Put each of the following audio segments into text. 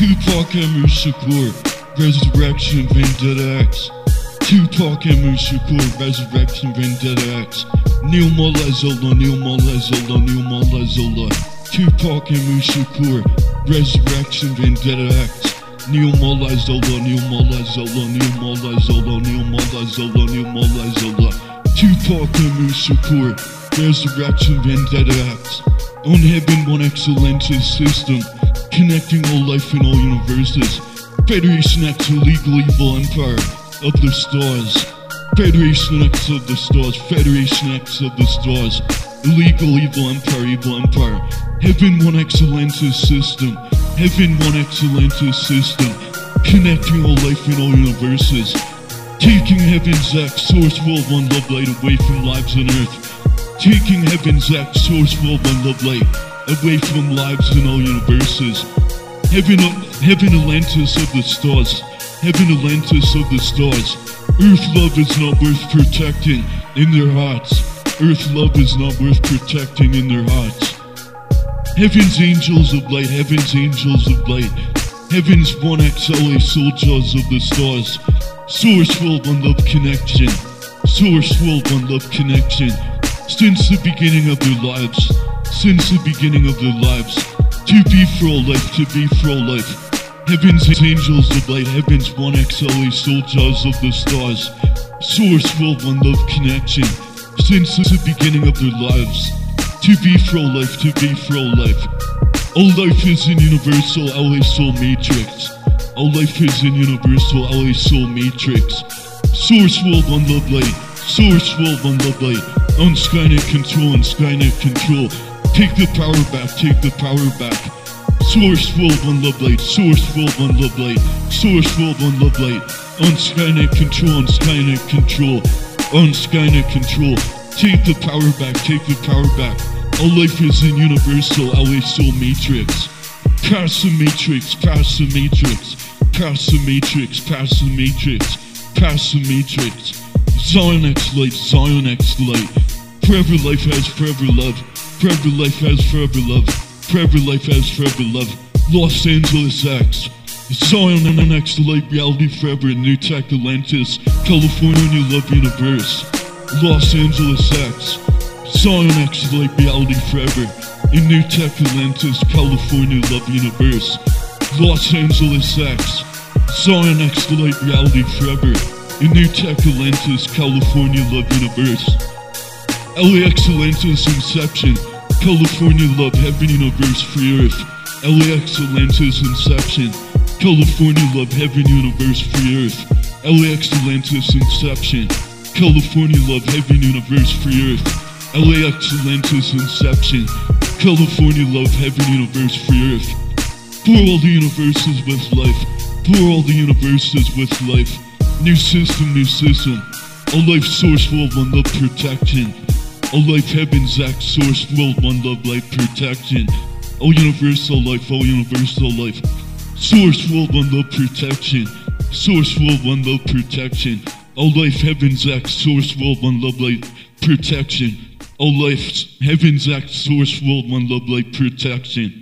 Tupac Amaru Shakur, Resurrection Vendetta X. Tupac Amaru Shakur, Resurrection Vendetta X. Neil Molezola, Neil Molezola, Neil Molezola. Tupac Amaru Shakur, Resurrection Vendetta X. Neil Molezola, Neil Molezola, Neil Molezola, Neil Molezola, Neil Molezola. Tupac Amaru Shakur, Resurrection Vendetta X. On Heaven One Excellences system, connecting all life in all universes. Federation X, illegal evil empire of the stars. Federation X of the stars, Federation X of the stars. Illegal evil empire, evil empire. Heaven One Excellences system, Heaven One Excellences system, connecting all life in all universes. Taking Heaven's X, source world, one love light away from lives on earth. Taking Heaven's X, source world, one love light away from lives in all universes. Heaven, heaven Atlantis of the stars. Heaven Atlantis of the stars. Earth love is not worth protecting in their hearts. Earth love is not worth protecting in their hearts. Heaven's angels of light, heaven's angels of light. Heaven's 1XLA soldiers of the stars. Source world one love connection. Source world one love connection. Since the beginning of their lives. Since the beginning of their lives. To be for all life, to be for all life. Heaven's angels of light, heaven's 1XLA soldiers of the stars. Source world one love connection. Since the beginning of their lives. To be for all life, to be for all life. All life is in universal LA Soul Matrix. All life is in universal LA Soul Matrix. Source world one love light. Source world one love light. On Skynet control and Skynet control. Take the power back, take the power back. Source world one love light. Source world one love light. Source world one love light. On Skynet control and Skynet control. On Skynet control. Take the power back, take the power back. All life is in universal LA Soul Matrix. Pass the Matrix, pass the Matrix. Pass the Matrix, pass the Matrix. Pass the Matrix. Zion X light, Zion X light. Forever life has forever love. Forever life has forever love. Forever life has forever love. Los Angeles X. Zion and an X light reality forever in New Tech Atlantis. California Love Universe. Los Angeles X. Zion X light reality forever in New Tech Atlantis, California Love Universe. Los Angeles X. Zion X light reality forever in New Tech Atlantis, California Love Universe. LAX Atlantis Inception, California Love Heaven Universe Free Earth. LAX Atlantis Inception, California Love Heaven Universe Free Earth. LAX Atlantis Inception, California Love Heaven Universe Free Earth. LAX Atlantis Inception, California Love Heaven Universe Free Earth. For all the universes with life, for all the universes with life. New system, new system. A life source world one love protection. All life heaven's act source world one love life protection. All universal life, all universal life. Source world one love protection. Source world one love protection. All life heaven's act source world one love life protection. All life heaven's act source world one love life protection.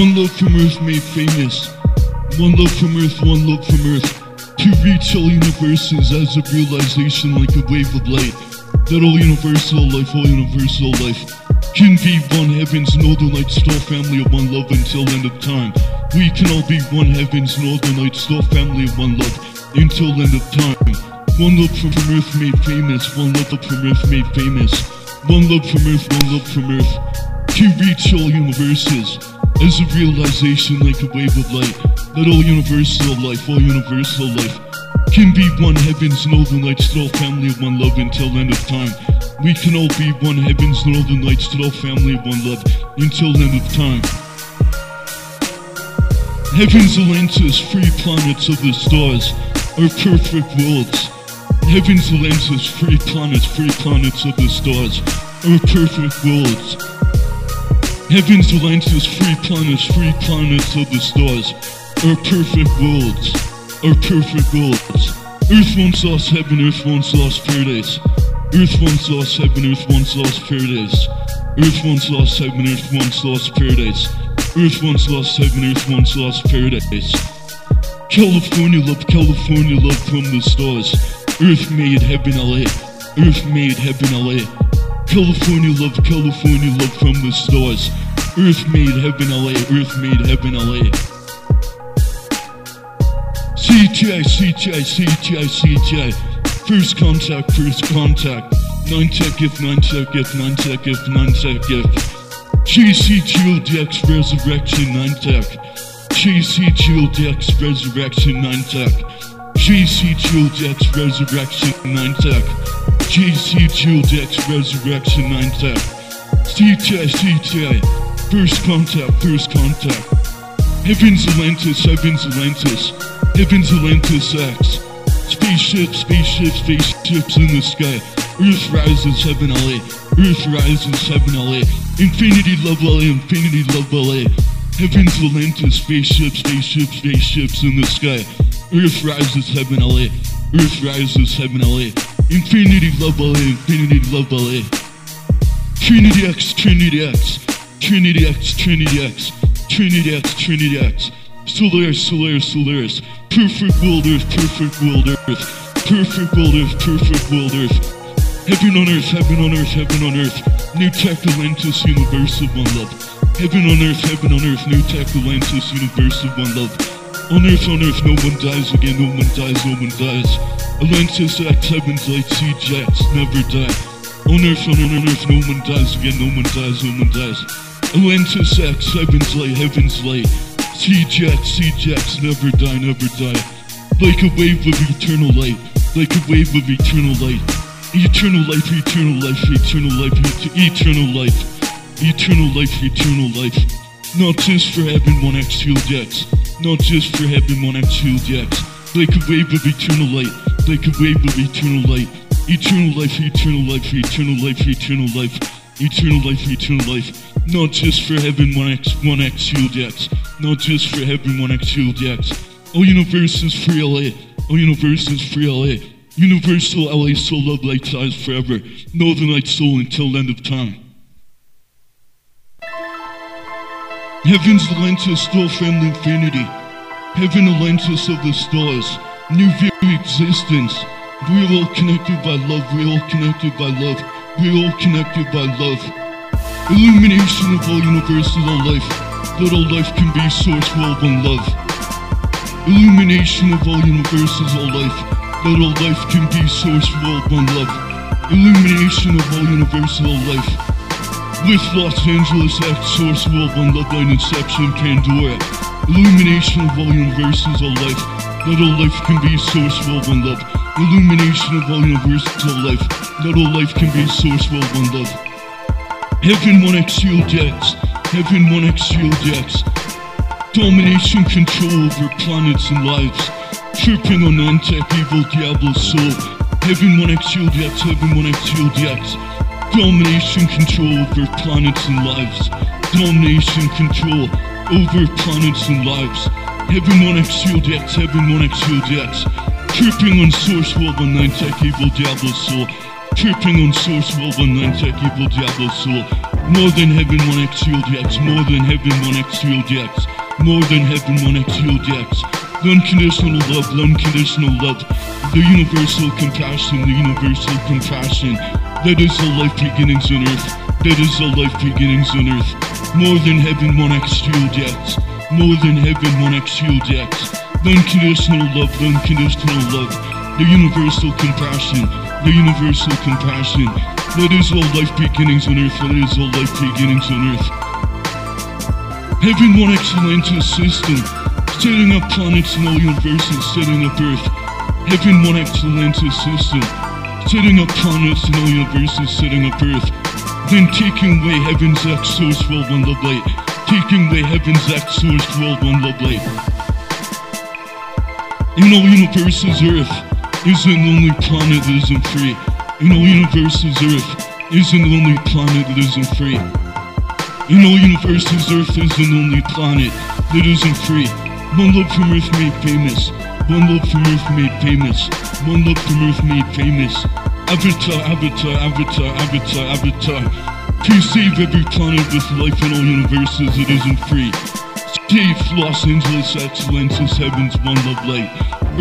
One love from Earth made famous. One love from Earth, one love from Earth. To reach all universes as a realization like a wave of light. That all universal life, all universal life can be one heaven's northern light star family of one love until end of time. We can all be one heaven's northern light star family of one love until end of time. One love from Earth made famous, one love from Earth made famous. One love from Earth, one love from Earth. To reach all universes as a realization like a wave of light that all universal life, all universal life can be one heaven's northern light star family of one love until end of time. We can all be one heaven's northern light star family of one love until end of time. Heaven's Atlantis, free planets of the stars, are perfect worlds. Heaven's lenses, free planets, free planets of the stars, are perfect worlds. Heaven's to lenses, free planets, free planets of the stars, are perfect worlds, are perfect worlds. Earth once lost heaven, earth once lost paradise. Earth once lost heaven, earth once lost paradise. Earth once lost heaven, earth once lost paradise. Earth once lost heaven, earth once lost paradise. California love, California love from the stars. Earth made heaven LA. Earth made heaven LA. California love, California love from the stars. Earth made heaven LA. Earth made heaven LA. CTI, CTI, CTI, CTI. First contact, first contact. Nine tech if, nine tech if, nine tech if, nine tech if. GC GLDX Resurrection 9 Tech. GC GLDX Resurrection 9 Tech. GC GLDX Resurrection 9 Tech. GC GLDX Resurrection 9 Tech. CTI, CTI. First contact, first contact. Heavens Atlantis, Heavens Atlantis. Heavens Atlantis X. Spaceships, spaceships, spaceships in the sky. Earth rises, heaven LA. Earth rises, heaven LA. Infinity love LA, infinity love LA. Heavens Atlantis, spaceships, spaceships, spaceships in the sky. Earth rises, heaven LA. Earth rises, heaven LA. Infinity love LA, infinity love LA. Trinity X, Trinity X. Trinity X, Trinity X. Trinity X, Trinity X. Solaris, Solaris, Solaris. Perfect world earth, perfect world earth. Perfect world earth, perfect world earth. Heaven on earth, heaven on earth, heaven on earth. New tech Atlantis, universe of one love. Heaven on earth, heaven on earth, new tech Atlantis, universe of one love. On earth, on earth, no one dies again, no one dies, no one dies. Atlantis X, heaven's light, siege X, never die. On earth, on earth, no one dies again, no one dies, no one dies. Atlantis X, heaven's light, heaven's light. Siege X, siege X, never die, never die. Like a wave of eternal light, like a wave of eternal light. Eternal life, eternal life, eternal life, eternal life. Eternal life, eternal life. Not just for heaven, one X X. Not just for heaven, one X shield X. Like a wave of eternal light, like a wave of eternal light. Eternal life, eternal life, eternal life, eternal life. Eternal life, eternal life. Not just for heaven, one X, one X shield X. Not just for heaven, one X shield X. All universe is free LA. All universe is free LA. Universal LA soul love light size forever. Northern light soul until end of time. Heaven's Atlantis, still family infinity. Heaven Atlantis of the stars. New very existence. We're all connected by love. We're all connected by love. We're all connected by love. Illumination of all universe universes, all life. That all life can be source world one love. Illumination of all universes, all life. That all life can be source world one love. Illumination of all universal all life. With Los Angeles X, Source World, One Love Line, Inception, Pandora. Illumination of all universes, all life. Not all life can be Source World, One Love. Illumination of all universes, all life. Not all life can be Source World, One Love. Heaven 1X Shield X. Heaven 1X Shield X. Domination control over planets and lives. Tripping on non-tech evil Diablo soul. Heaven 1X Shield X. Heaven 1X Shield X. Domination control over planets and lives. Domination control over planets and lives. Heaven 1X Shield X, Heaven 1X Shield X. Tripping on Source World 19 Tech Evil Diablo Soul. Tripping on Source World 19 Tech Evil Diablo Soul. More than Heaven 1X Shield X, more than Heaven 1X Shield X. More than Heaven 1X Shield X. The unconditional love, the unconditional love. The universal compassion, the universal compassion. That is the life beginnings on earth. That is the life beginnings on earth. More than heaven, one X shield More than heaven, one X shield The unconditional love, the unconditional love. The universal compassion, the universal compassion. That is all life beginnings on earth. That is all life beginnings on earth. Heaven one Atlantis system. Setting up planets and all universes, setting up Earth. Heaven one Atlantis system. Setting upon planets and all universes, setting up Earth. Then taking away Heaven's X source world one love light. Taking away Heaven's X source world one love light. In all universes, Earth. is an only planet that isn't free. In all universes, Earth is an only planet that isn't free. In all universes, Earth is an only planet that isn't free. One love from Earth made famous. One love from Earth made famous. One love from Earth made famous. Avatar, avatar, avatar, avatar, avatar. To save every planet with life in all universes it isn't free. Save Los Angeles Excellences Heaven's One Love Light.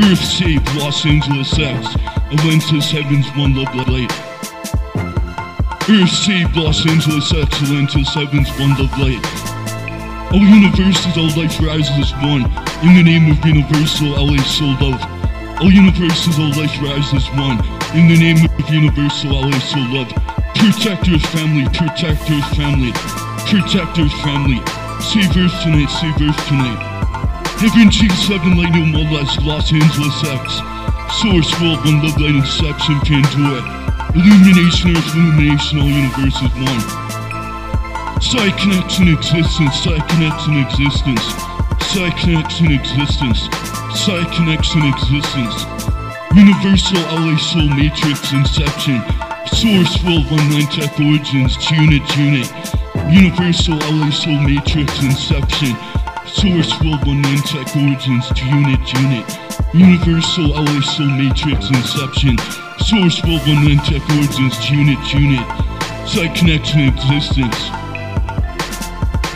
Earth save Los Angeles X. Atlantis Heaven's One Love Light. Earth save Los Angeles Excellences Heaven's One Love Light. All universes, all life rises as one. In the name of universal LA soul love. All universes, all life rises as one. In the name of universal LA soul love. Protect Earth family, protect Earth family, protect Earth family. Save Earth tonight, save Earth tonight. Heaven G7 Light More Less, Los Angeles X. Source World One Love Light Inception Pandora. Illumination Earth, Illumination, all universes one. Psi connects in existence, Psi connects in existence, Psi connects in existence, Psi connects in existence. Universal LA Soul Matrix Inception, Source Full One Nine Tech Origins, Unit Unit. Universal LA Soul Matrix Inception, Source Full One Nine Tech Origins, Unit Unit. Universal LA Soul Matrix Inception, Source Full One Nine Tech Origins, Unit Unit. Psi connects in existence.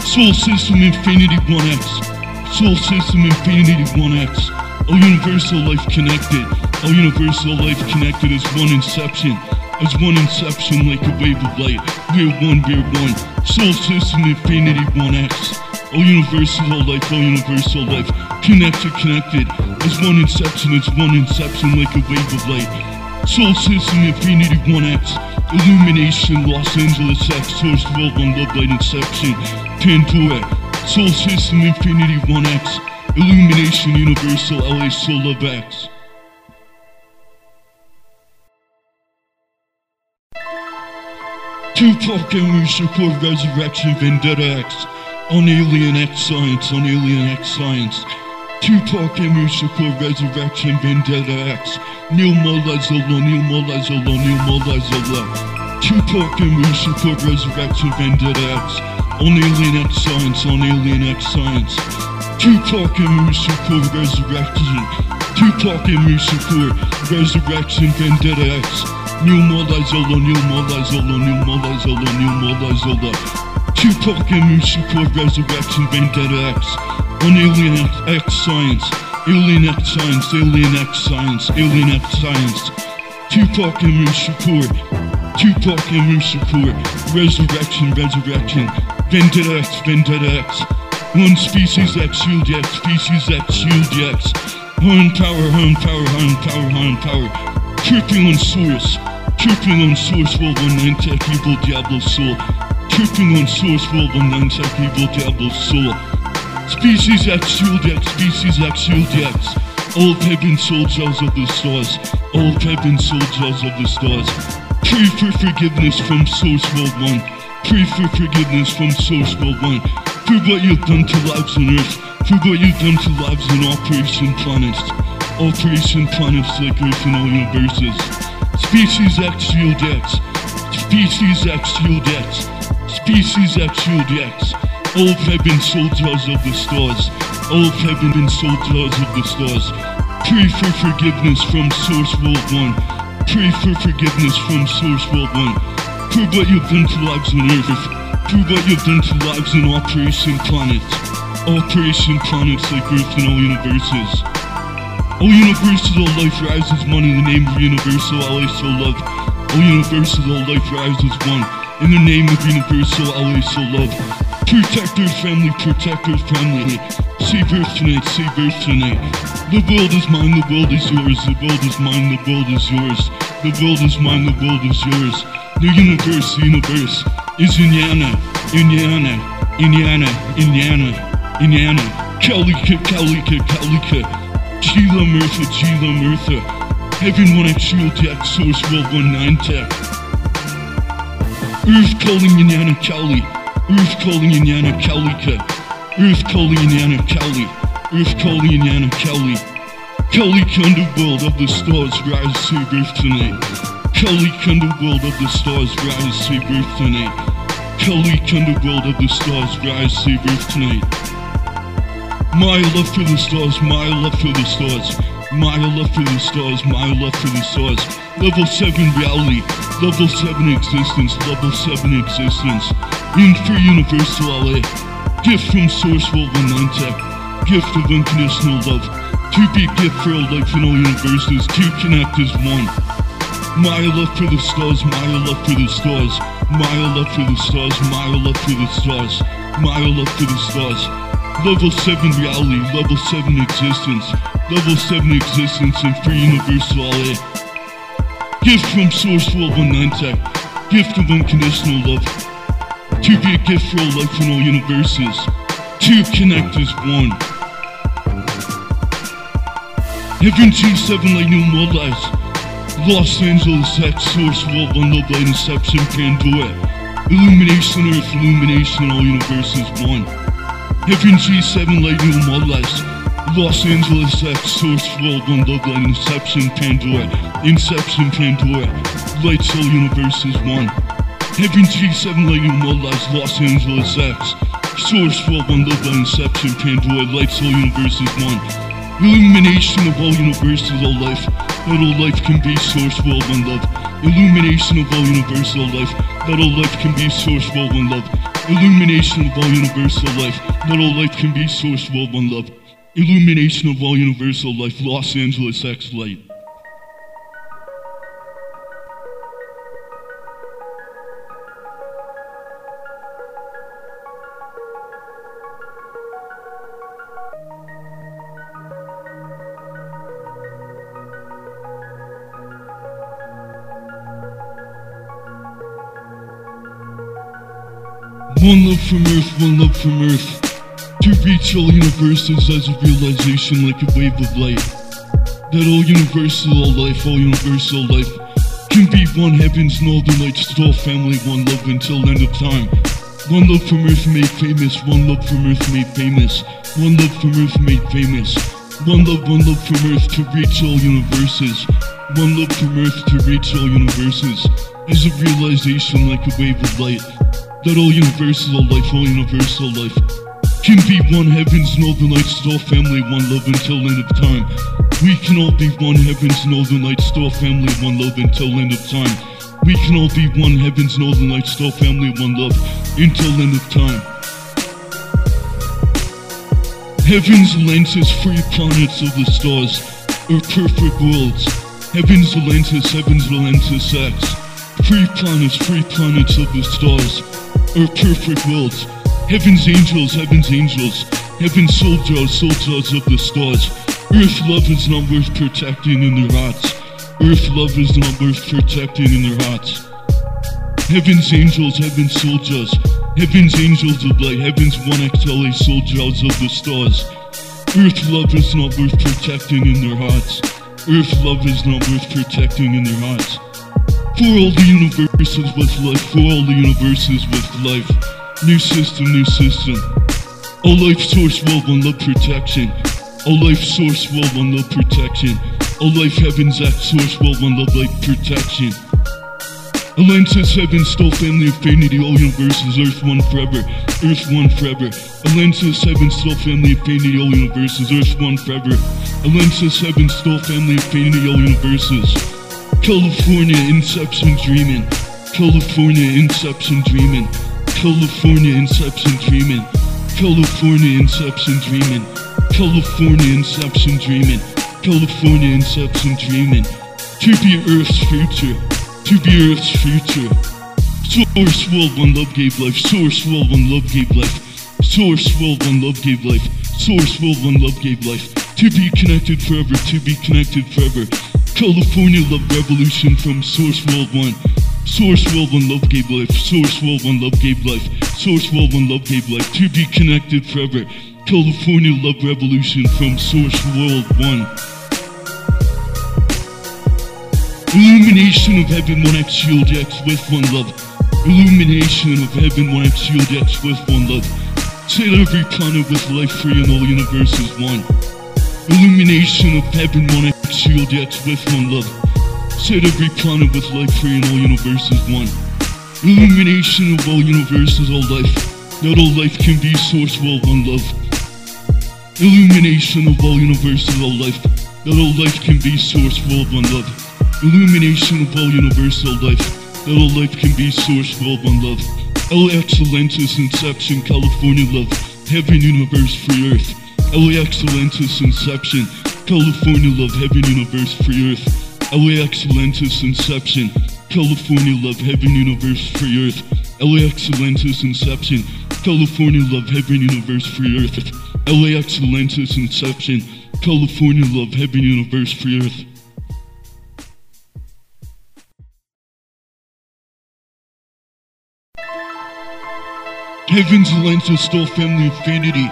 Soul System Infinity 1X. Soul System Infinity 1X. All universal life connected. All universal life connected as one inception. As one inception like a wave of light. We're one, we're one. Soul System Infinity 1X. All universal life, all universal life. Connected, connected. As one inception, as one inception like a wave of light. Soul System Infinity 1X. Illumination, Los Angeles X, Source World One Love Light Inception, Pandora, Soul System Infinity 1X, Illumination Universal LA Soul Love X. Tupac and support Resurrection Vendetta X, on Alien X Science, on Alien X Science. Tupac and support Resurrection Vendetta X, Neil Malazola, Neil Malazola, Neil Malazola. Tupac and support Resurrection Vendetta X, on Alien X Science, on Alien X Science. Tupac and Shakur Resurrection, Tupac and Shakur Resurrection Vendetta X. New Malazola, New Malazola, New Malazola, New Malazola. Tupac and Shakur Resurrection Vendetta X. On Alien X, X Science. Alien X Science, Alien X Science, Alien X Science. Tupac and Shakur. Tupac and Shakur. Resurrection, Resurrection. Vendetta X, Vendetta X. One species X, shield X, species X, shield X. Horn power, horn power, horn power, horn power. Tripping on source. Tripping on source, world one nine tech evil Diablo soul. Tripping on source, world one nine tech evil Diablo soul. Species X, shield X, species X, shield X. All heaven soldiers of the stars. All heaven soldiers of the stars. Pray for forgiveness from Source World 1. Pray for forgiveness from Source World 1. For what you've done to lives on Earth. For what you've done to lives on Operation Planets. Operation Planets like Earth and all universes. Species X, Shield X. Species X, Shield X. Species X, Shield X. All heaven soldiers of the stars. All heaven soldiers of the stars. Pray for forgiveness from Source World 1. Pray for forgiveness from Source World 1. For what you've done to lives on Earth. For what you've done to lives in Operation Planets. Operation Planets like Earth and all universes. All universal, all life rises one in the name of universal, LA so love. All universal, all life rises one in the name of universal, LA so love. Protect Earth family, protect Earth family. Save Earth tonight, save Earth tonight. The world is mine, the world is yours. The world is mine, the world is yours. The world is mine, the world is yours. The universe, the universe is Indiana, Indiana, Indiana, Indiana, Indiana. Kalika, Kalika, Kalika. Sheila Murtha, Sheila Murtha. Heaven 1X Shield Tech, Source World 19 Tech. Earth calling Indiana Cali. Earth calling Indiana Kalika. Earth calling Indiana Cali. Earth calling Cali. Kelly Underworld of the stars rise to birth tonight. Kelly Underworld of the stars rise to birth tonight. Kelly Underworld of the stars rise to birth tonight. My love for the stars, my love for the stars. My love for the stars, my love for the stars. Level 7 reality, level 7 existence, level 7 existence. In free universal LA. Gift from Sourceful World 19 Tech. Gift of unconditional love. To be gift for all life in all universes. To connect as one. My love for the stars, my love for the stars. My love for the stars, my love for the stars. My love for the stars. Level 7 reality, level 7 existence. Level 7 existence in free universal LA. Gift from Source World 19 Tech. Gift of unconditional love. To be a gift for all life in all universes. To connect as one. Heaven G7 like new more lives. Los Angeles X Source World One Love Light Inception Pandora. Illumination Earth, illumination all universes one. Heaven G7 Light New More Lives. Los Angeles X Source World One Love Light Inception Pandora. Inception Pandora. Lights all universes one. Heaven G7 Light New More Lives. Los Angeles X. Source World One Love Light Inception Pandora. Lights all universes one. Illumination of all universes, all life. That all life can be source, world, one love. Illumination of all universal life. That all life can be source, world, one love. Illumination of all universal life. That all life can be source, world, one love. Illumination of all universal life. Los Angeles X Light. One love from Earth, one love from Earth. To reach all universes as a realization like a wave of light. That all universal, all life, all universal life can be one heaven's northern lights, to all family, one love until end of time. One love from Earth made famous, one love from Earth made famous, one love from Earth made famous. One love, one love from Earth to reach all universes. One love from Earth to reach all universes is a realization like a wave of light that all universal life, all universal life can be one heaven's northern lights, star family, one love until end of time. We can all be one heaven's northern lights, star family, one love until end of time. We can all be one heaven's northern lights, star family, one love until end of time. Heaven's lenses, free planets of the stars, are perfect worlds. Heaven's lenses, heaven's lenses, sex. Free planets, free planets of the stars, are perfect worlds. Heaven's angels, heaven's angels, heaven's soldiers, soldiers of the stars. Earth love is not worth protecting in their hearts. Earth love is not worth protecting in their hearts. Heaven's angels, heaven's soldiers, heaven's angels of light, heaven's one XLA soldiers of the stars. Earth love is not worth protecting in their hearts. Earth love is not worth protecting in their hearts. For all the universes with life, for all the universes with life. New system, new system. All life source world one love protection. All life source world one love protection. All life heaven's act source world one love light protection. Atlantis heaven stole family infinity, all universes, Earth one forever, Earth one forever. Atlantis heaven stole family infinity, all universes, Earth one forever. Atlantis heaven stole family infinity, all universes. California Inception Dreaming. California Inception Dreaming. California Inception Dreaming. California Inception Dreaming. California Inception Dreaming. California Inception Dreaming. To be Earth's future. To be Earth's future. Source World One Love gave life. Source World One Love gave life. Source World One Love gave life. Source World One Love gave life. To be connected forever. To be connected forever. California Love Revolution from Source World 1. Source World 1 Love gave life. Source World 1 Love gave life. Source World 1 Love gave life. To be connected forever. California Love Revolution from Source World 1. Illumination of Heaven 1X Shield X with one love. Illumination of Heaven 1X Shield X with one love. Sail every planet with life free and all universes one. Illumination of heaven, one X shield, X with one love. Set every planet with life free and all universes one. Illumination of all universes, all life. That all life can be source all one love. Illumination of all universes, all life. That all life can be source all one love. Illumination of all universal life. That all life can be source all one love. LX Atlantis Inception, California love. Heaven, universe, free earth. LAX Atlantis Inception, California love, heaven, universe, free earth. LAX Atlantis Inception, California love, heaven, universe, free earth. LAX Atlantis Inception, California love, heaven, universe, free earth. LAX Atlantis Inception, California love, heaven, universe, free earth. Heaven's Atlantis Star Family Infinity.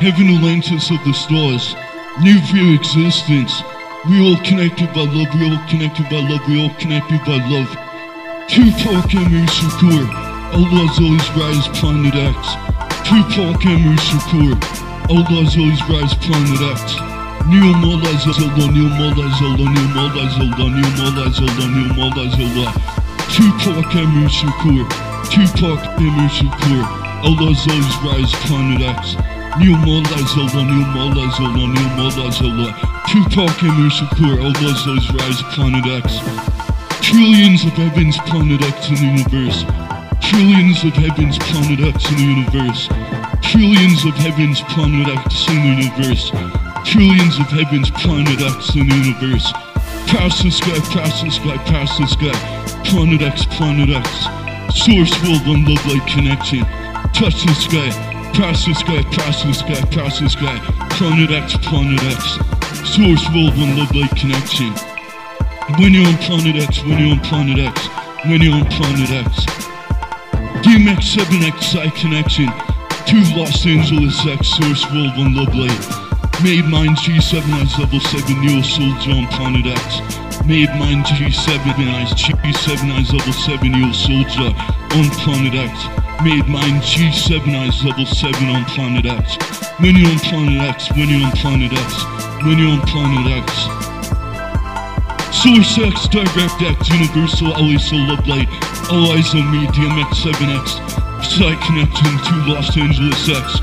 Heaven Atlantis of the stars. New view existence. We all connected by love, we all connected by love, we all connected by love. Tupac Amaru Shakur. Allah's always rise planet X. Tupac Amaru Shakur. Allah's always rise planet X. New Mala Zelda, New Mala Zelda, New Mala Zelda, New Mala Zelda, New Mala Zelda. Tupac Amaru Shakur. Tupac Amaru Shakur. Allah's always rise planet X. New Mala Zelda, oh, New Mala Zelda, oh, New Mala Zelda. Tupac Amaru Shakur. Allah's always rise planet X. Trillions of heavens, planet X in the universe. Trillions of heavens, planet X in the universe. Trillions of heavens, planet X in the universe. Trillions of heavens, planet X in the universe. Past the sky, past the sky, past the sky. Planet X, planet X. Source world, one love light connection. Touch the sky, past the sky, past the sky, past the sky. Planet X, planet X. Source world, one love light connection. When you're on planet X, when you're on planet X, when you're on planet X. DMX7X Side Connection to Los Angeles X Source World One Love Light. Made mine G7 Eyes Level 7 Neo Soldier on planet X. Made mine G7 Eyes G7 Eyes Level 7 Neo Soldier on planet X. Made mine G7 Eyes Level 7 on planet X. When you're on planet X, when you're on planet X, when you're on planet X. Source X, Direct X, Universal, LA Love Light, All Eyes on Me, DMX7X, Side Connection to Los Angeles X,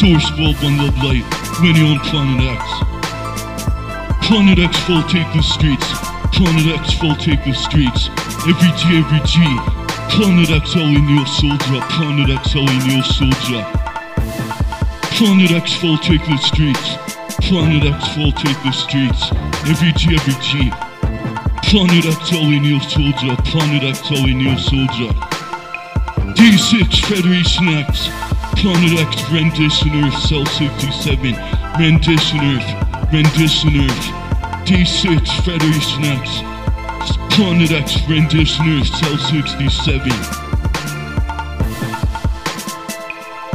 Source World One Love Light, when you're on Planet X. Planet X full take the streets, Planet X full take the streets, every G, every G. Planet X, Neo Soldier, Planet X, Neo Soldier. Planet X full take the streets, Planet X full take the streets, every G, every G. Planet X Neo Soldier, Planet X Neo Soldier. D6 Federation X, Planet X Rendition Earth, Cell 67, Rendition Earth, Rendition Earth. D6 Federation X, Planet X Earth, Cell 67.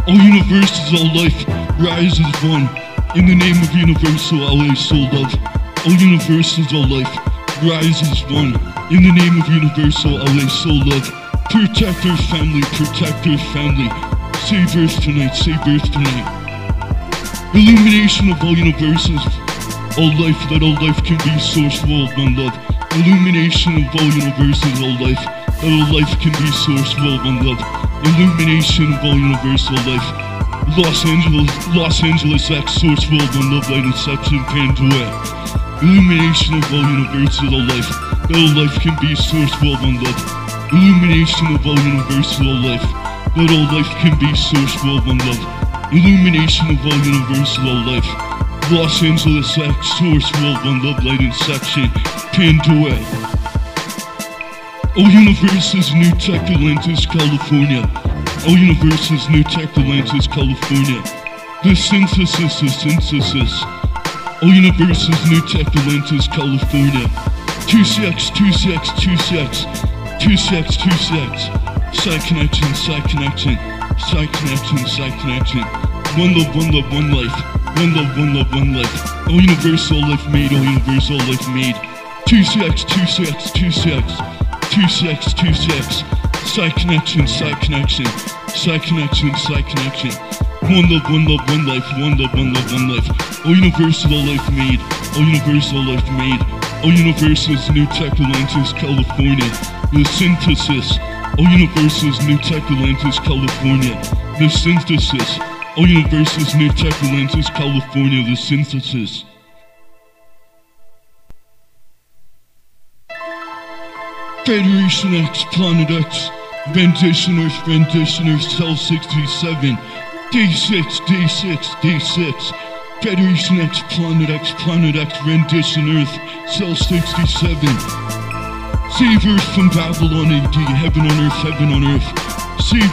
All universes, all life, rise as one. In the name of universal LA Soul Love. All universes, all life, rise as one. In the name of universal LA Soul Love. Protect our family, protect our family. Save Earth tonight, save Earth tonight. Illumination of all universes, all life, that all life can be source world, one love. Illumination of all universes, all life, that all life can be source world, one love. Illumination of all universal life. Los Angeles, Los Angeles X, source world, one love, light, inception, Pandora. Illumination of all universal, life, that all life can be source world, one love. Illumination of all universal, life, that all life can be source world, one love. Illumination of all universal, all life. Los Angeles X, source world, one love, light, inception, Pandora. All oh, universes, New Tech Atlantis, California. Oh, All universes, New Tech Atlantis, California. The synthesis, the synthesis. Oh, All universes, New Tech Atlantis, California. 2CX, 2CX, 2CX, 2CX, 2CX. Side connection, side connection, side connection, side connection. One love, one love, one life. One love, one love, one life. All universal life made, all universal life made. 2CX, 2CX, 2CX. 2CX, 2CX. Side connection, side connection, side connection, side connection. One love, one love, one life, one love, one love, one life. All universal, life made. All universal, life made. All universes, New Tech Atlantis, California. The synthesis. All universes, New Tech Atlantis, California. The synthesis. All universes, New Tech California. The synthesis. Federation X, Planet X, Rendition Earth, Earth, Cell 67, D6, D6, D6, Federation X, Planet X, Planet X, Rendition Earth, Cell 67. Save Earth from Babylon AD, Heaven on Earth, Heaven on Earth.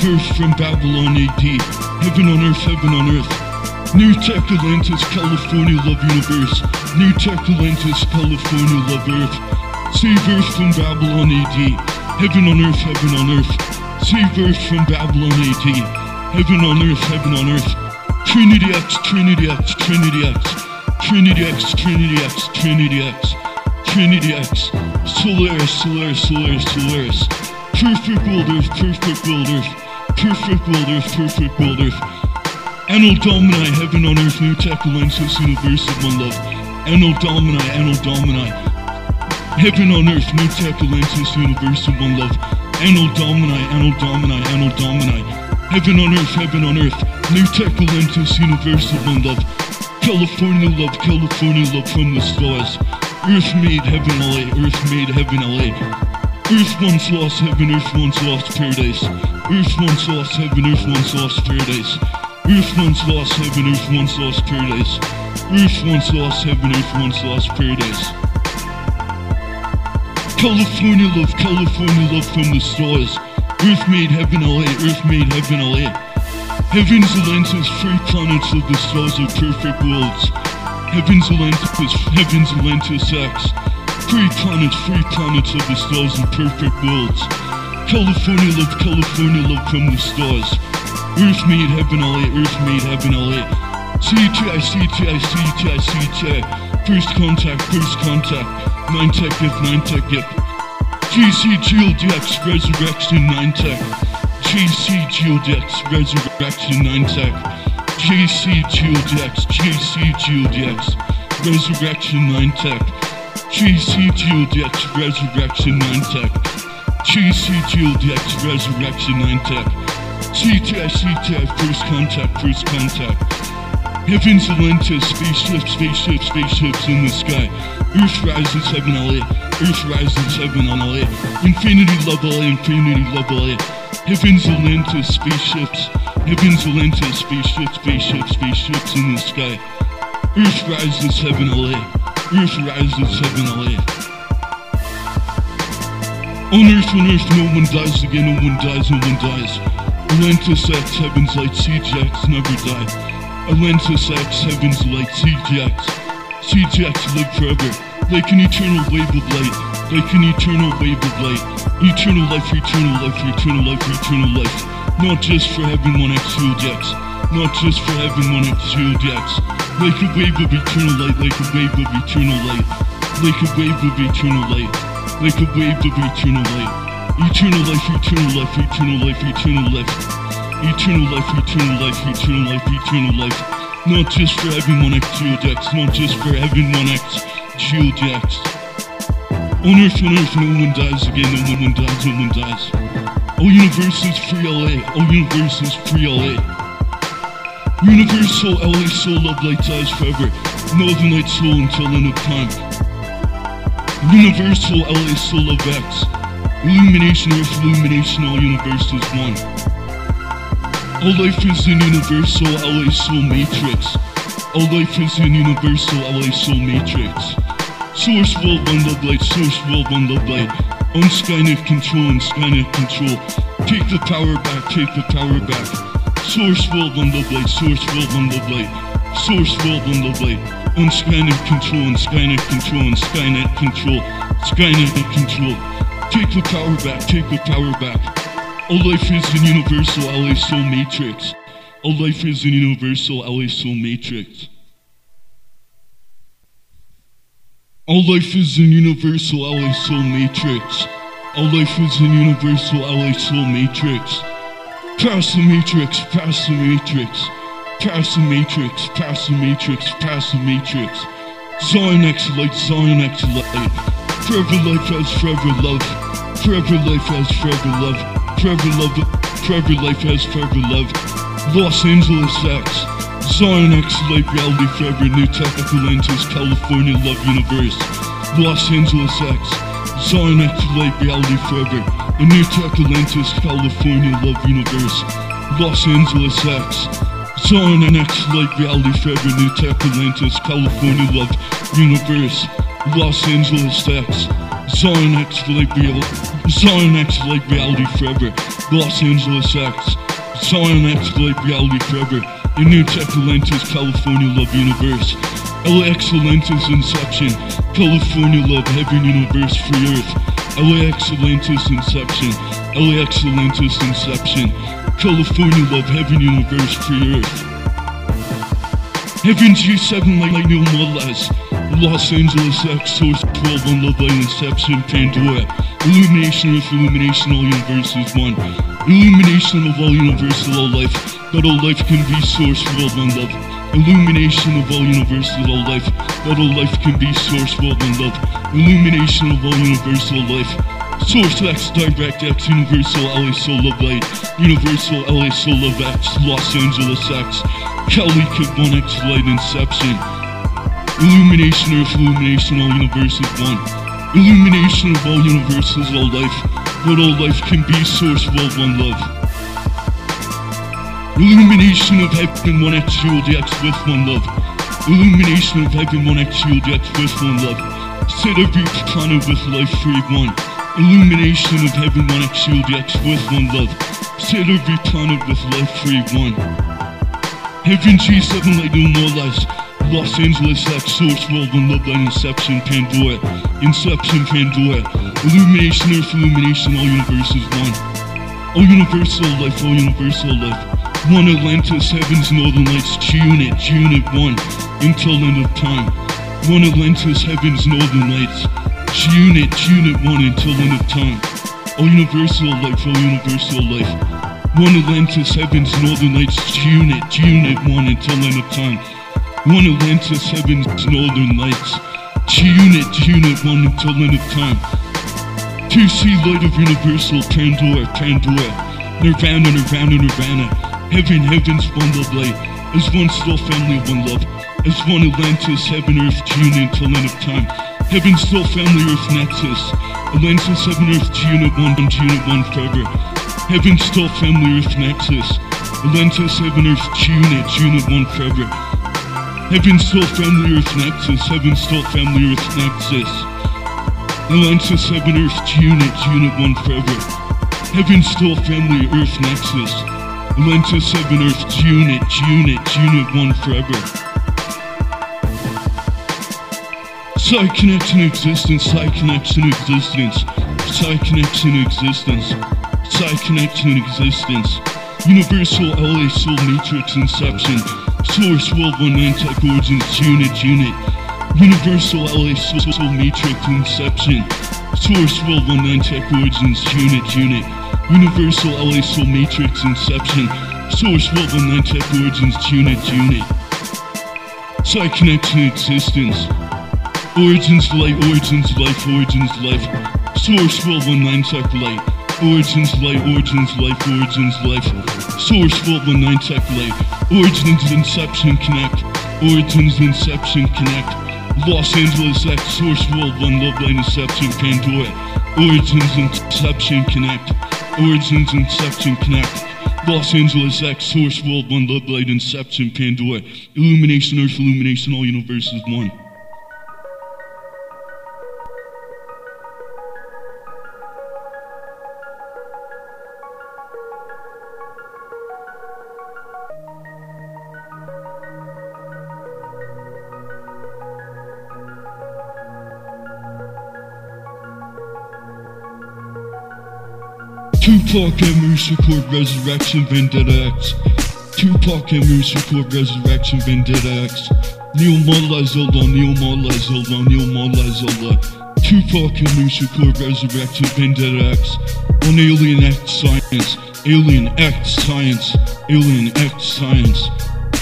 Earth from Babylon AD, Heaven on Earth, Heaven on Earth. New Tech Atlantis, California, Love Universe. New Tech Atlantis, California, Love Earth. Earth from Babylon AD. Heaven on earth, heaven on earth. Earth from Babylon AD. Heaven on earth, heaven on earth. Trinity X, Trinity X, Trinity X. Trinity X, Trinity X, Trinity X. Trinity X. Solaris, Solaris, Solaris, Solaris. Perfect world earth, perfect world earth. Perfect world earth, perfect world earth. Anno Domini, heaven on earth, new tech, lenses, universe of love. Anno Domini, Anno Domini. Heaven on earth, new tech, Atlantis, universe of love. Anno Domini, Anno Domini, Anno Domini. Heaven on earth, heaven on earth. New tech, Atlantis, universe of love. California love, California love from the stars. Earth made heaven LA, earth made heaven LA. Earth once lost heaven, earth once lost paradise. Earth once lost heaven, earth once lost paradise. Earth once lost heaven, earth once lost paradise. Earth once lost heaven, earth once lost paradise. California love, California love from the stars. Earth made heaven LA, Earth made heaven LA. Heaven's Atlantis, free planets of the stars of perfect worlds. Heaven's Atlantis, Heaven's Atlantis X. Free planets, free planets of the stars of perfect worlds. California love, California love from the stars. Earth made heaven all LA, Earth made heaven LA. CTI, CTI, CTI, CTI. First contact, first contact. Nine tech gift, nine tech gift. GC GLDX, resurrection, nine tech. GC GLDX, resurrection, nine tech. GC GLDX, GC GLDX, resurrection, nine tech. GC resurrection, nine tech. GC resurrection, nine tech. CTI, CTI, first contact, first contact. Heavens Atlantis, spaceships, spaceships, spaceships in the sky. Earth rises, heaven LA. Earth rises, heaven on LA. Infinity love LA, infinity love LA. Heavens Atlantis, spaceships. Heavens Atlantis, spaceships, spaceships, spaceships in the sky. Earth rises, heaven LA. Earth rises, heaven LA. On Earth, on Earth, no one dies again, no one dies, no one dies. Atlantis X, heaven's light, CGX never die. Atlantis X, heaven's light, CGX. CGX live forever, like an eternal wave of light, like an eternal wave of light. Eternal life, eternal life, eternal life, eternal life. Not just for Heaven 1X CGX, not just for Heaven 1X CGX. Like a wave of eternal light, like a wave of eternal light, like a wave of eternal light, like a wave of eternal light. Eternal life, eternal life, eternal life, eternal life. Eternal life, eternal life, eternal life, eternal life. Not just for Heaven 1X Geodex, not just for Heaven 1X Geodex. On Earth, on Earth, no one dies again, no one dies, no one dies. All universe is free LA, all universe is free LA. Universal LA soul love light dies forever. Northern light soul until end of time. Universal LA soul love X. Illumination, Earth, illumination, all universe is one. All life is in universal LA soul matrix. All life is in universal LA soul matrix. Source world one love light, source world one love light. On Skynet control and Skynet control. Take the power back, take the power back. Source world one love light, source world one love light. Source world one love light. On Skynet control and Skynet control and Skynet control. Skynet control. Take the power back, take the power back. All life is in universal LA soul matrix. All life is in universal LA soul matrix. All life is in universal LA soul matrix. All life is in universal LA soul matrix. Past the matrix, pass the matrix. Pass the matrix, pass the matrix, pass the matrix. Zion X light, Zion X light. Forever life has forever love. Forever life has forever love. Forever love, forever life has forever love. Los Angeles X. Zion X light reality forever. New technical lenses, California love universe. Los Angeles X. X light reality forever. A new technical lenses, California love universe. Los Angeles X. Zion and X Light Reality Forever, New Tech Atlantis, California Love, Universe, Los Angeles X, Zion X Light Reality, Zion X Light Reality Forever, Los Angeles X, Zion X Light Reality Forever, in New Tech Atlantis, California Love Universe, LAX Atlantis Inception, California Love Heaven Universe Free Earth, LAX Atlantis Inception, LAX Atlantis Inception, California Love Heaven Universe Free Earth. Heaven G7 Light New Molas, Los Angeles X Source 12 on Love Light Inception Pandora, Illumination Earth Illumination All Universes One, Illumination of all universal all life, that all life can be source world one love. Illumination of all universal all life, that all life can be source world one love. Illumination of all universal life. Source X, Direct X, Universal LA Soul Love Light, Universal LA Soul Love X, Los Angeles X, Cali Kid 1X Light Inception, Illumination Earth, Illumination, all universes one. Illumination of all universes, all life, that all life can be source world one love. Illumination of heaven, 1X Shield X with one love. Illumination of heaven, 1X Shield X with one love. Set every planet with life free one. Illumination of heaven, 1X Shield X with one love. Set every planet with life free one. Heaven G7 Light No More Lies. Los Angeles X Source World One Love Light Inception Pandora. Inception Pandora. Illumination Earth Illumination All Universes One. All Universal Life All Universal Life. One Atlantis Heavens Northern Lights G Unit G Unit One. Until end of time. One Atlantis Heavens Northern Lights. G Unit G Unit One until end of time. All Universal Life All Universal Life. One Atlantis Heavens Northern Lights G Unit G Unit 1 until end of time. One Atlantis Heavens Northern Lights G Unit G Unit 1 until end of time. 2C Light of Universal Pandora Pandora Nirvana Nirvana Nirvana Heaven Heaven's One Love Light As one still family one love As one Atlantis Heaven Earth Unit until end of time. Heaven still family Earth Nexus Atlantis Heaven Earth G Unit 1 G Unit 1 forever Heaven still family Earth Nexus. Atlantis Heaven Earth G Unit, G Unit 1 forever. Heaven still family Earth Nexus. Heaven still family Earth Nexus. Atlantis Heaven Earth G Unit, G Unit 1 forever. Heaven still family Earth Nexus. Atlantis Heaven Earth G Unit, Unit, Unit 1 forever. Psi connects in existence, Psi connects in existence, Psi connects in existence. Psi connection existence. Universal LA Soul Matrix Inception. Source World 19 Tech Origins Unit Unit. Universal LA Soul, Soul Matrix Inception. Source World 19 Tech Origins Unit Unit. Universal LA Soul Matrix Inception. Source World 19 Tech Origins Unit Unit. Psi connection existence. Origins Light, Origins Life, Origins Life. Source World 19 Tech Light. Origins Light, Origins Life, Origins Life. Source World 19 Tech Light. Origins Inception Connect. Origins Inception Connect. Los Angeles X Source World 1 Love Light Inception Pandora. Origins Inception Connect. Origins Inception Connect. Los Angeles X Source World 1 Love Light Inception Pandora. Illumination Earth Illumination All Universes 1. Tupac Amaru Shakur Resurrection Vendetta X. Tupac Amaru Shakur Resurrection Vendetta X. Neil Mullah Zola, Neil Mullah Zola, Neil Mullah Zola. Tupac Amaru Shakur Resurrection Vendetta X. On Alien X Science, Alien X Science, Alien X Science.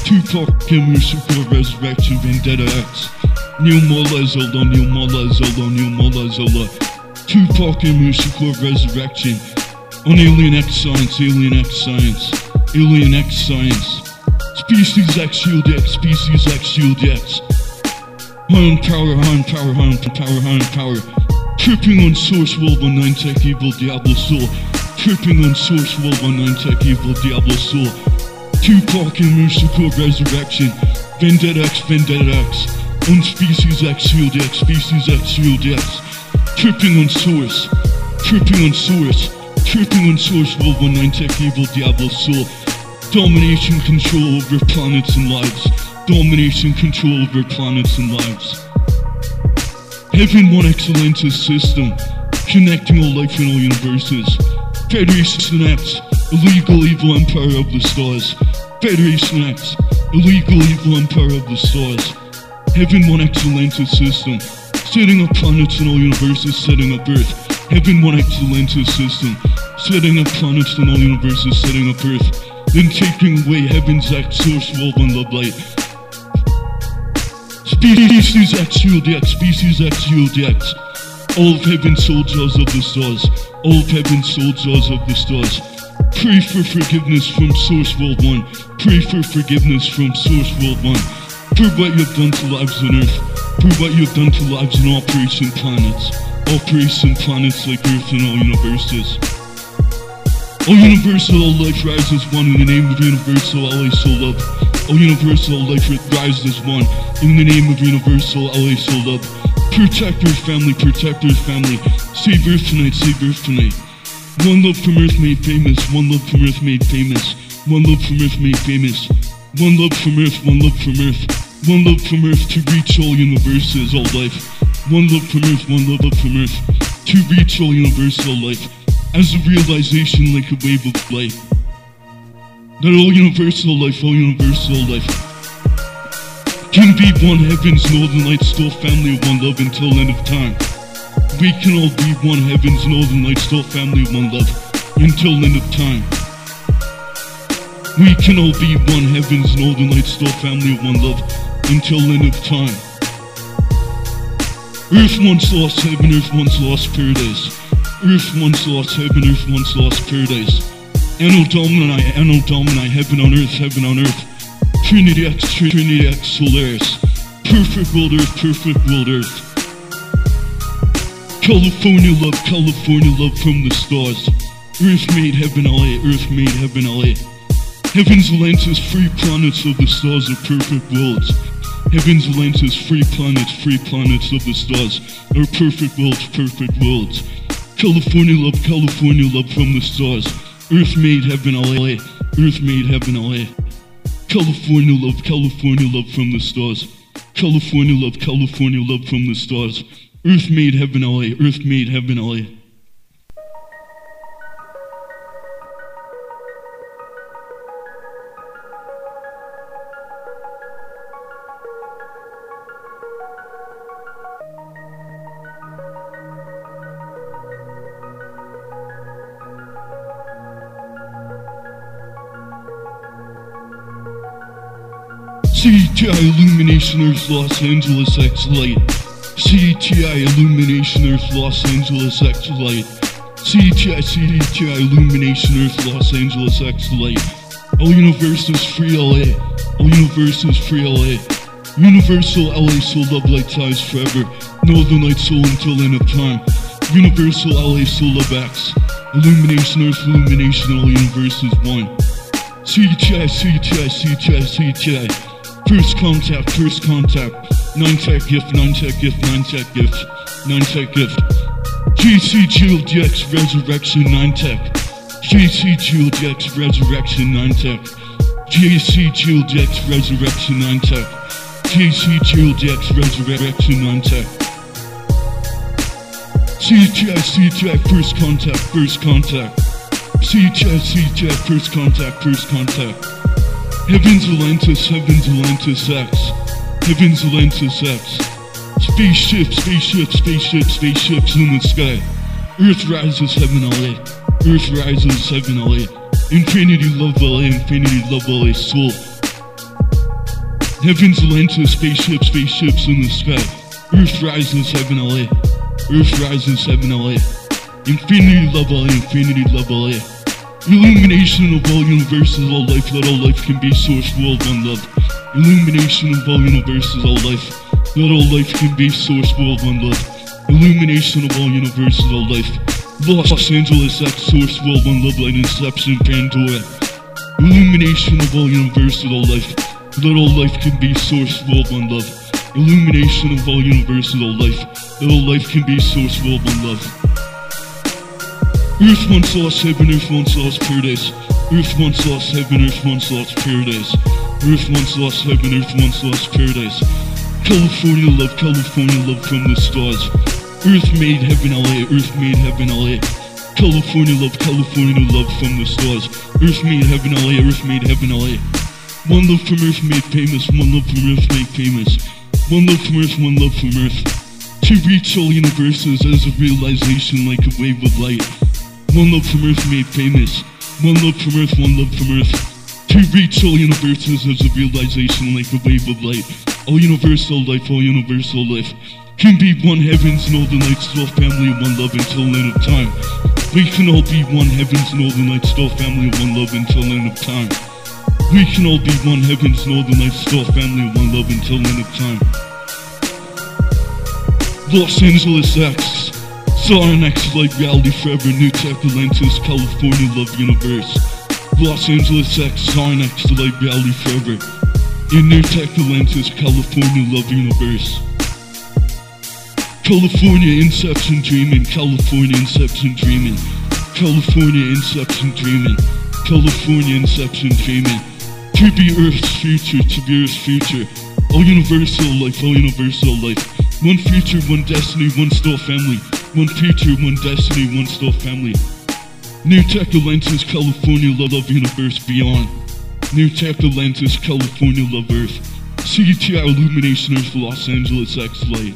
Tupac, Amaru, Shakur, Resurrection, Vendetta X. Neil Mola Zola, Neil Mola Zola, Neil Mola Zola. Tupac, Amaru, Shakur, Resurrection. On Alien X Science, Alien X Science, Alien X Science. Species X Shield X, Species X Shield X. High on power, high on power, high on power, high on power. Tripping on Source World 19 Tech Evil Diablo Soul. Tripping on Source World 19 Tech Evil Diablo Soul. Tupac Amaru Shakur Resurrection. Vendetta X, Vendetta X. On Species X Shield X, Species X Shield X. Tripping on Source. Tripping on Source. Tripping on Source World 19 Tech Evil Diablo Soul. Domination control over planets and lives. Domination control over planets and lives. Heaven One Excellences system, connecting all life in all universes. Federation X, illegal evil empire of the stars. Federation X, illegal evil empire of the stars. Heaven One Excellences system, setting up planets in all universes, setting up Earth. Heaven One Excellences system, setting up planets in all universes, setting up Earth. Then taking away Heaven's X source, world, and love light. Species X Shield X, Species X Shield X. All of heaven's soldiers of the stars, all of heaven's soldiers of the stars. Pray for forgiveness from Source World 1. Pray for forgiveness from Source World 1. For what you've done to lives on Earth. For what you've done to lives on Operation Planets. Operation Planets like Earth and all universes. All universal life rises one in the name of universal LA soul love. Oh, all universal life rises one in the name of universal LA soul love. Protect Earth family, protect Earth family. Save Earth tonight, save Earth tonight. One love from Earth made famous, one love from Earth made famous. One love from Earth made famous. One love from Earth, one love from Earth. One love from Earth to reach all universes, all life. One love from Earth, one love up from Earth to reach all universal life as a realization like a wave of light. That all universal life, all universal life can be one heaven's northern light still family of one love until end of time. We can all be one heaven's northern light still family of one love until end of time. We can all be one heaven's northern light still family of one love until end of time. Earth once lost heaven, earth once lost paradise. Earth once lost heaven, earth once lost paradise. Anno Domini, Anno Domini, heaven on earth, heaven on earth. Trinity X, Trinity X, Solaris. Perfect world earth, perfect world earth. California love, California love from the stars. Earth made heaven LA, earth made heaven LA. Heaven's lenses, free planets of the stars are perfect worlds. Heaven's lenses, free planets, free planets of the stars are perfect worlds, perfect worlds. California love, California love from the stars. Earth made heaven LA, earth made heaven LA. California love, California love from the stars. California love, California love from the stars. Earth made heaven LA, earth made heaven LA. CTI Illuminationers Los Angeles X Light. CTI Illuminationers Los Angeles X Light. CTI CTI Illuminationers Los Angeles X Light. All universes free LA. All universes free LA. Universal LA Soul Love Light ties forever. Northern Light Soul until end of time. Universal LA Soul Love X. Illumination Earth Illumination All Universes One. CTI CTI CTI CTI. First contact, first contact. Nine tech gift, nine tech gift, nine tech gift, nine tech gift. GC Shield DX Resurrection, nine tech. GC Shield DX Resurrection, nine tech. GC Shield DX Resurrection, nine tech. GC Shield DX Resurrection, nine tech. CTI, CTI, first contact, first contact. CTI, CTI, first contact, first contact. Heaven's Atlantis, Heaven's Atlantis X. Heaven's Atlantis X. Spaceship, spaceship, spaceship, spaceships in the sky. Earth rises, heaven LA. Oh Earth rises, heaven LA. Oh infinity love LA, infinity love LA soul. Heaven's Atlantis, spaceships, spaceships in the sky. Earth rises, heaven LA. Oh Earth rises, heaven LA. Infinity love LA, infinity love LA. Illumination of all universes, all life, that all life can be source, world, one love. Illumination of all universes, all life, that all life can be source, world, one love. Illumination of all universes, all life. Los Angeles, X, source, world, one love, light, inception, Pandora. Illumination of all universes, all life, that all life can be source, world, one love. Illumination of all universes, all life, that all life can be source, world, one love. Earth once lost heaven, earth once lost paradise. Earth once lost heaven, earth once lost paradise. Earth once lost heaven, earth once lost paradise. California love, California love from the stars. Earth made heaven LA, earth made heaven LA. California love, California love from the stars. Earth made heaven LA, earth made heaven LA. One love from earth made famous, one love from earth made famous. One love from earth, one love from earth. To reach all universes as a realization like a wave of light. One love from Earth made famous. One love from Earth, one love from Earth. To reach all universes as a realization like a wave of light. All universal life, all universal life. Can be one heavens, northern lights, all family, one love until end of time. We can all be one heavens, northern lights, all family, one love until end of time. We can all be one heavens, northern lights, all family, one love until end of time. Los Angeles X. Zion X Light Reality Forever, New Tech Atlantis, California Love Universe. Los Angeles X, Zion X Light Reality Forever. In New Tech Atlantis, California Love Universe. California Inception Dreaming, California Inception Dreaming. California Inception Dreaming. California Inception Dreaming. To be Earth's future, to be Earth's future. All universal life, all universal life. One future, one destiny, one still family. One future, one destiny, one still family. New Tech Atlantis, California, love of universe beyond. New Tech Atlantis, California, love Earth. CTI Illumination Earth, Los Angeles X Light.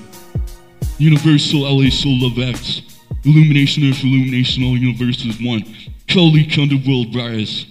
Universal LA Soul Love X. Illumination Earth, Illumination, all universes one. Kali Underworld Rise.